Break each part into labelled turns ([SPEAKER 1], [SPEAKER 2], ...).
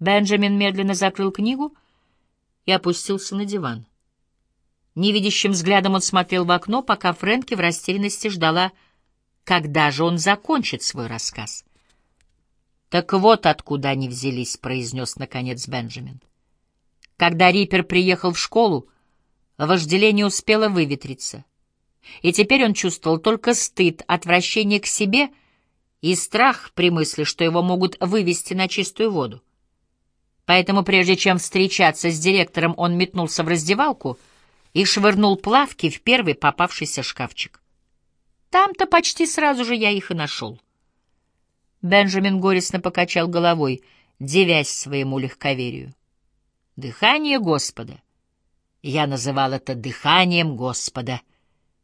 [SPEAKER 1] Бенджамин медленно закрыл книгу и опустился на диван. Невидящим взглядом он смотрел в окно, пока Фрэнки в растерянности ждала, когда же он закончит свой рассказ. «Так вот откуда они взялись», — произнес наконец Бенджамин. Когда Риппер приехал в школу, вожделение успело выветриться, и теперь он чувствовал только стыд, отвращение к себе и страх при мысли, что его могут вывести на чистую воду. Поэтому прежде чем встречаться с директором, он метнулся в раздевалку и швырнул плавки в первый попавшийся шкафчик. Там-то почти сразу же я их и нашел. Бенджамин горестно покачал головой, девясь своему легковерию. Дыхание Господа. Я называл это дыханием Господа.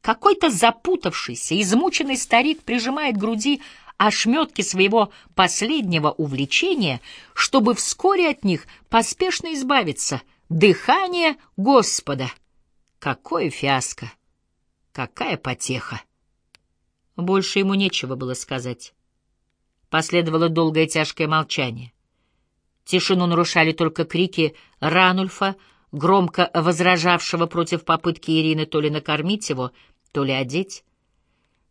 [SPEAKER 1] Какой-то запутавшийся, измученный старик прижимает к груди ошметки своего последнего увлечения, чтобы вскоре от них поспешно избавиться. Дыхание Господа. Какое фиаско! Какая потеха! Больше ему нечего было сказать. Последовало долгое тяжкое молчание. Тишину нарушали только крики Ранульфа, громко возражавшего против попытки Ирины то ли накормить его, то ли одеть.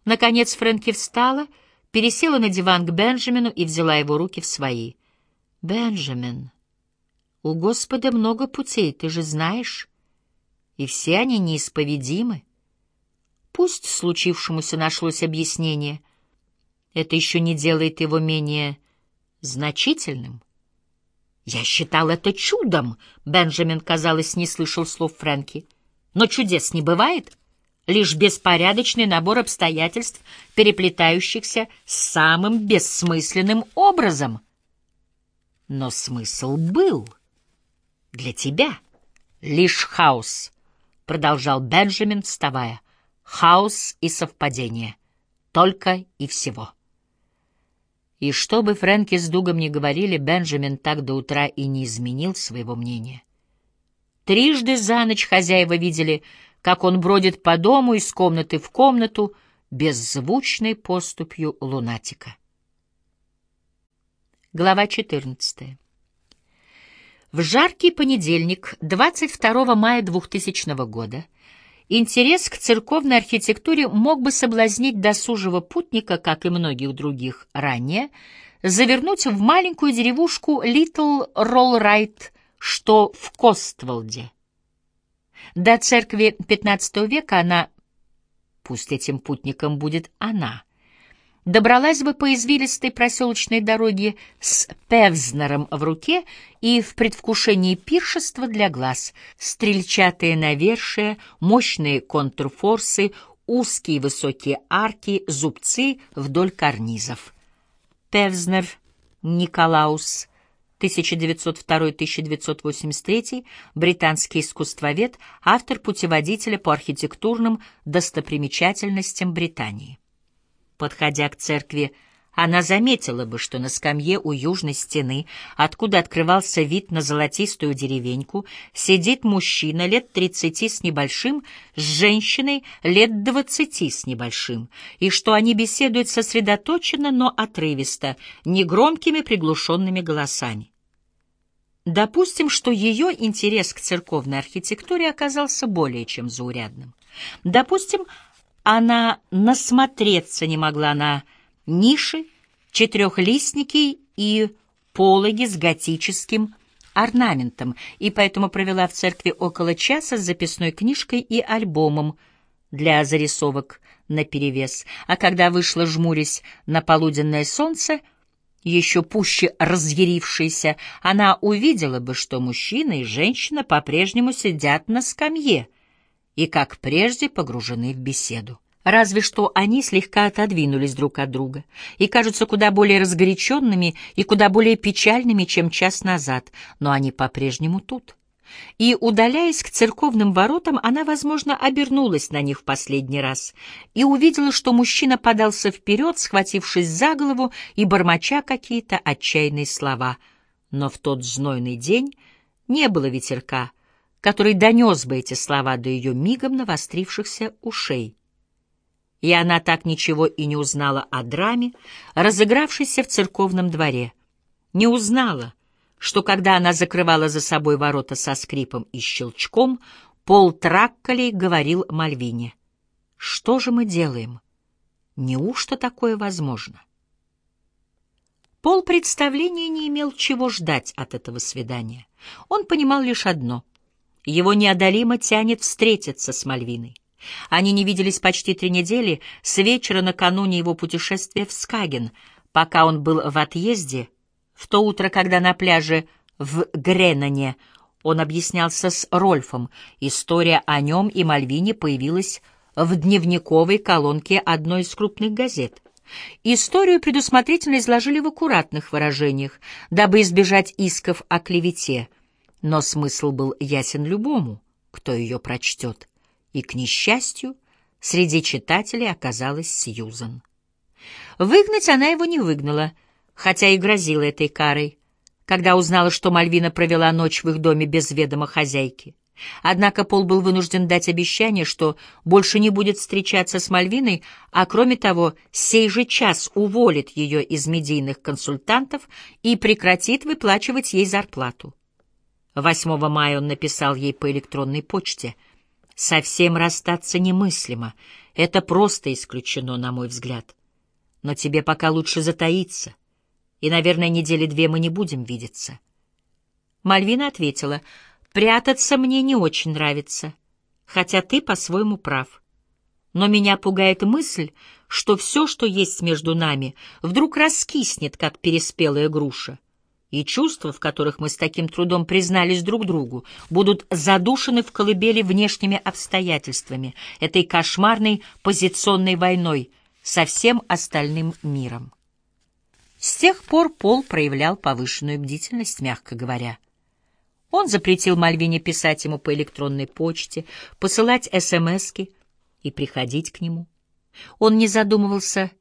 [SPEAKER 1] Наконец Фрэнки встала, пересела на диван к Бенджамину и взяла его руки в свои. «Бенджамин, у Господа много путей, ты же знаешь, и все они неисповедимы. Пусть случившемуся нашлось объяснение, это еще не делает его менее значительным». «Я считал это чудом», — Бенджамин, казалось, не слышал слов Фрэнки. «Но чудес не бывает» лишь беспорядочный набор обстоятельств, переплетающихся самым бессмысленным образом. Но смысл был для тебя. Лишь хаос, — продолжал Бенджамин, вставая. Хаос и совпадение. Только и всего. И что бы Фрэнки с Дугом ни говорили, Бенджамин так до утра и не изменил своего мнения. Трижды за ночь хозяева видели, как он бродит по дому из комнаты в комнату беззвучной поступью лунатика. Глава 14. В жаркий понедельник, 22 мая 2000 года, интерес к церковной архитектуре мог бы соблазнить досужего путника, как и многих других ранее, завернуть в маленькую деревушку Литл Роллрайт, что в Костволде. До церкви XV века она, пусть этим путником будет она, добралась бы по извилистой проселочной дороге с Певзнером в руке и в предвкушении пиршества для глаз, стрельчатые навершия, мощные контрфорсы, узкие высокие арки, зубцы вдоль карнизов. Певзнер Николаус 1902-1983, британский искусствовед, автор путеводителя по архитектурным достопримечательностям Британии. Подходя к церкви, она заметила бы, что на скамье у южной стены, откуда открывался вид на золотистую деревеньку, сидит мужчина лет тридцати с небольшим, с женщиной лет двадцати с небольшим, и что они беседуют сосредоточенно, но отрывисто, негромкими приглушенными голосами. Допустим, что ее интерес к церковной архитектуре оказался более чем заурядным. Допустим, она насмотреться не могла на ниши, четырехлистники и пологи с готическим орнаментом, и поэтому провела в церкви около часа с записной книжкой и альбомом для зарисовок наперевес, а когда вышла, жмурясь на полуденное солнце, еще пуще разъярившаяся, она увидела бы, что мужчина и женщина по-прежнему сидят на скамье и, как прежде, погружены в беседу. Разве что они слегка отодвинулись друг от друга и кажутся куда более разгоряченными и куда более печальными, чем час назад, но они по-прежнему тут. И, удаляясь к церковным воротам, она, возможно, обернулась на них в последний раз и увидела, что мужчина подался вперед, схватившись за голову и бормоча какие-то отчаянные слова. Но в тот знойный день не было ветерка, который донес бы эти слова до ее мигом навострившихся ушей и она так ничего и не узнала о драме, разыгравшейся в церковном дворе. Не узнала, что когда она закрывала за собой ворота со скрипом и щелчком, Пол Тракколей говорил Мальвине. «Что же мы делаем? Неужто такое возможно?» Пол представления не имел, чего ждать от этого свидания. Он понимал лишь одно — его неодолимо тянет встретиться с Мальвиной. Они не виделись почти три недели, с вечера накануне его путешествия в Скаген, пока он был в отъезде, в то утро, когда на пляже в Гренане он объяснялся с Рольфом. История о нем и Мальвине появилась в дневниковой колонке одной из крупных газет. Историю предусмотрительно изложили в аккуратных выражениях, дабы избежать исков о клевете, но смысл был ясен любому, кто ее прочтет, и, к несчастью, среди читателей оказалась Сьюзан. Выгнать она его не выгнала, хотя и грозила этой карой, когда узнала, что Мальвина провела ночь в их доме без ведома хозяйки. Однако Пол был вынужден дать обещание, что больше не будет встречаться с Мальвиной, а кроме того, сей же час уволит ее из медийных консультантов и прекратит выплачивать ей зарплату. 8 мая он написал ей по электронной почте. «Совсем расстаться немыслимо. Это просто исключено, на мой взгляд. Но тебе пока лучше затаиться, и, наверное, недели две мы не будем видеться». Мальвина ответила — Прятаться мне не очень нравится, хотя ты по-своему прав. Но меня пугает мысль, что все, что есть между нами, вдруг раскиснет, как переспелая груша, и чувства, в которых мы с таким трудом признались друг другу, будут задушены в колыбели внешними обстоятельствами, этой кошмарной позиционной войной со всем остальным миром. С тех пор Пол проявлял повышенную бдительность, мягко говоря. Он запретил Мальвине писать ему по электронной почте, посылать СМСки и приходить к нему. Он не задумывался,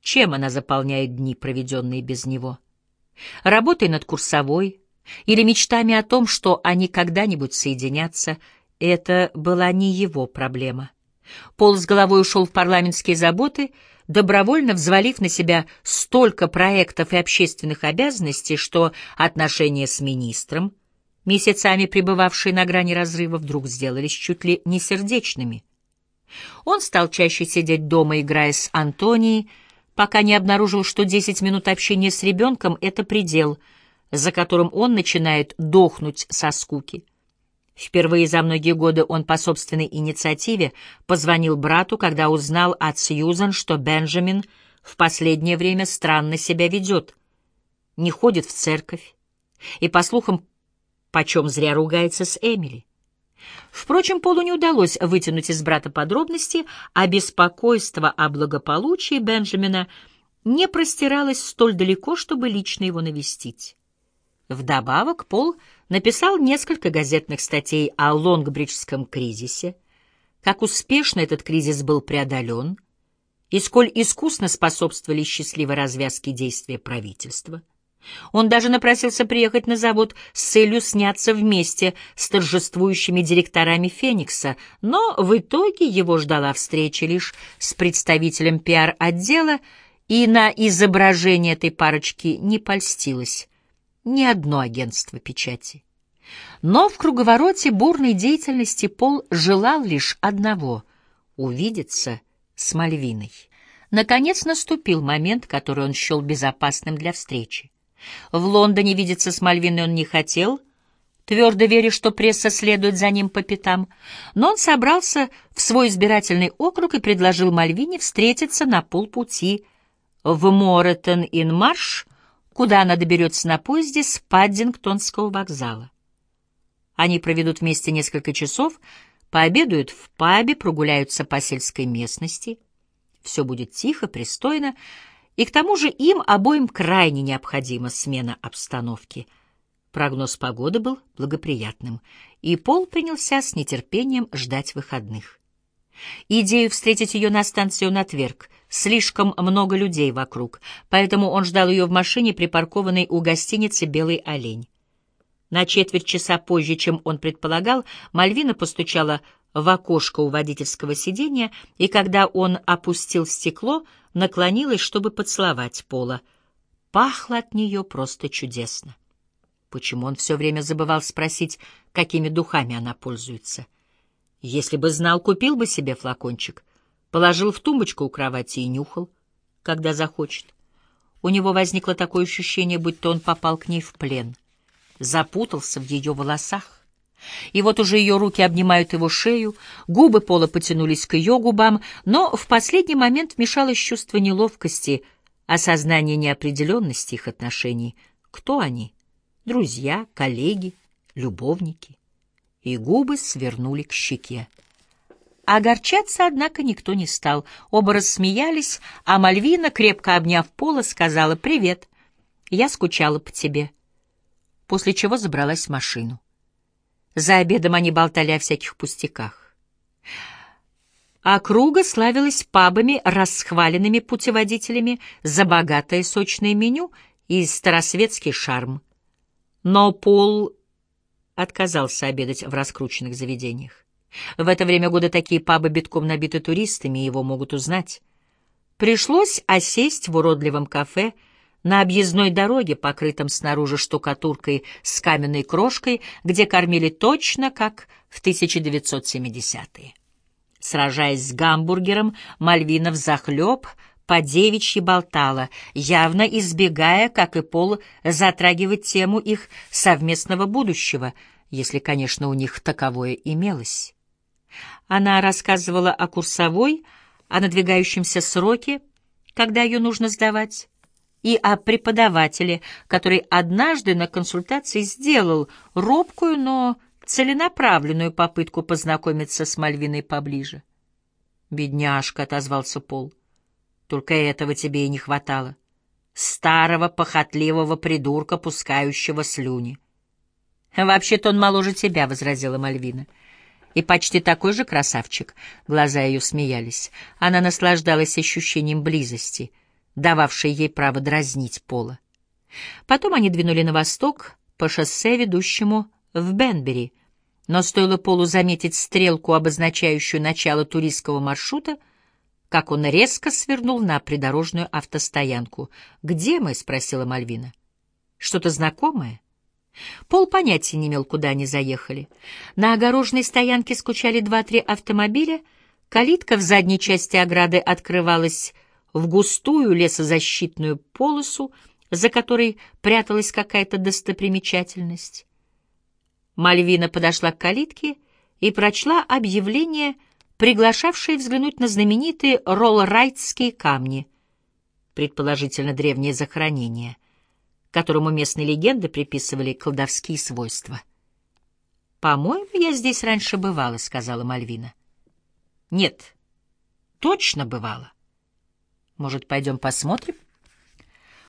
[SPEAKER 1] чем она заполняет дни, проведенные без него. Работой над курсовой или мечтами о том, что они когда-нибудь соединятся, это была не его проблема. Пол с головой ушел в парламентские заботы, добровольно взвалив на себя столько проектов и общественных обязанностей, что отношения с министром — месяцами пребывавшие на грани разрыва, вдруг сделались чуть ли не сердечными. Он стал чаще сидеть дома, играя с Антонией, пока не обнаружил, что десять минут общения с ребенком — это предел, за которым он начинает дохнуть со скуки. Впервые за многие годы он по собственной инициативе позвонил брату, когда узнал от Сьюзан, что Бенджамин в последнее время странно себя ведет, не ходит в церковь и, по слухам, почем зря ругается с Эмили. Впрочем, Полу не удалось вытянуть из брата подробности, а беспокойство о благополучии Бенджамина не простиралось столь далеко, чтобы лично его навестить. Вдобавок Пол написал несколько газетных статей о Лонгбриджском кризисе, как успешно этот кризис был преодолен и сколь искусно способствовали счастливой развязке действия правительства — он даже напросился приехать на завод с целью сняться вместе с торжествующими директорами «Феникса», но в итоге его ждала встреча лишь с представителем пиар-отдела, и на изображение этой парочки не польстилось ни одно агентство печати. Но в круговороте бурной деятельности Пол желал лишь одного — увидеться с Мальвиной. Наконец наступил момент, который он счел безопасным для встречи. В Лондоне видеться с Мальвиной он не хотел, твердо веря, что пресса следует за ним по пятам, но он собрался в свой избирательный округ и предложил Мальвине встретиться на полпути в Моретон-ин-Марш, куда она доберется на поезде с Паддингтонского вокзала. Они проведут вместе несколько часов, пообедают в пабе, прогуляются по сельской местности. Все будет тихо, пристойно, и к тому же им обоим крайне необходима смена обстановки. Прогноз погоды был благоприятным, и Пол принялся с нетерпением ждать выходных. Идею встретить ее на станции он отверг. Слишком много людей вокруг, поэтому он ждал ее в машине, припаркованной у гостиницы «Белый олень». На четверть часа позже, чем он предполагал, Мальвина постучала в окошко у водительского сиденья, и когда он опустил стекло, наклонилась, чтобы поцеловать Пола. Пахло от нее просто чудесно. Почему он все время забывал спросить, какими духами она пользуется? Если бы знал, купил бы себе флакончик, положил в тумбочку у кровати и нюхал, когда захочет. У него возникло такое ощущение, будто он попал к ней в плен, запутался в ее волосах. И вот уже ее руки обнимают его шею, губы Пола потянулись к ее губам, но в последний момент вмешалось чувство неловкости, осознание неопределенности их отношений. Кто они? Друзья, коллеги, любовники? И губы свернули к щеке. Огорчаться, однако, никто не стал. Оба рассмеялись, а Мальвина, крепко обняв Пола, сказала «Привет, я скучала по тебе», после чего забралась в машину. За обедом они болтали о всяких пустяках. Округа славилась пабами, расхваленными путеводителями за богатое сочное меню и старосветский шарм. Но Пол отказался обедать в раскрученных заведениях. В это время года такие пабы битком набиты туристами, его могут узнать. Пришлось осесть в уродливом кафе на объездной дороге, покрытом снаружи штукатуркой с каменной крошкой, где кормили точно как в 1970-е. Сражаясь с гамбургером, Мальвина взахлеб по девичьи болтала, явно избегая, как и Пол, затрагивать тему их совместного будущего, если, конечно, у них таковое имелось. Она рассказывала о курсовой, о надвигающемся сроке, когда ее нужно сдавать, и о преподавателе, который однажды на консультации сделал робкую, но целенаправленную попытку познакомиться с Мальвиной поближе. «Бедняжка», — отозвался Пол, — «только этого тебе и не хватало. Старого, похотливого придурка, пускающего слюни». «Вообще-то он моложе тебя», — возразила Мальвина. «И почти такой же красавчик». Глаза ее смеялись. Она наслаждалась ощущением близости — дававшей ей право дразнить Пола. Потом они двинули на восток по шоссе, ведущему в Бенбери, но стоило Полу заметить стрелку, обозначающую начало туристского маршрута, как он резко свернул на придорожную автостоянку. «Где мы?» — спросила Мальвина. «Что-то знакомое?» Пол понятия не имел, куда они заехали. На огороженной стоянке скучали два-три автомобиля, калитка в задней части ограды открывалась в густую лесозащитную полосу, за которой пряталась какая-то достопримечательность. Мальвина подошла к калитке и прочла объявление, приглашавшее взглянуть на знаменитые роллрайтские камни, предположительно древнее захоронение, которому местные легенды приписывали колдовские свойства. «По-моему, я здесь раньше бывала», — сказала Мальвина. «Нет, точно бывала. Может, пойдем посмотрим?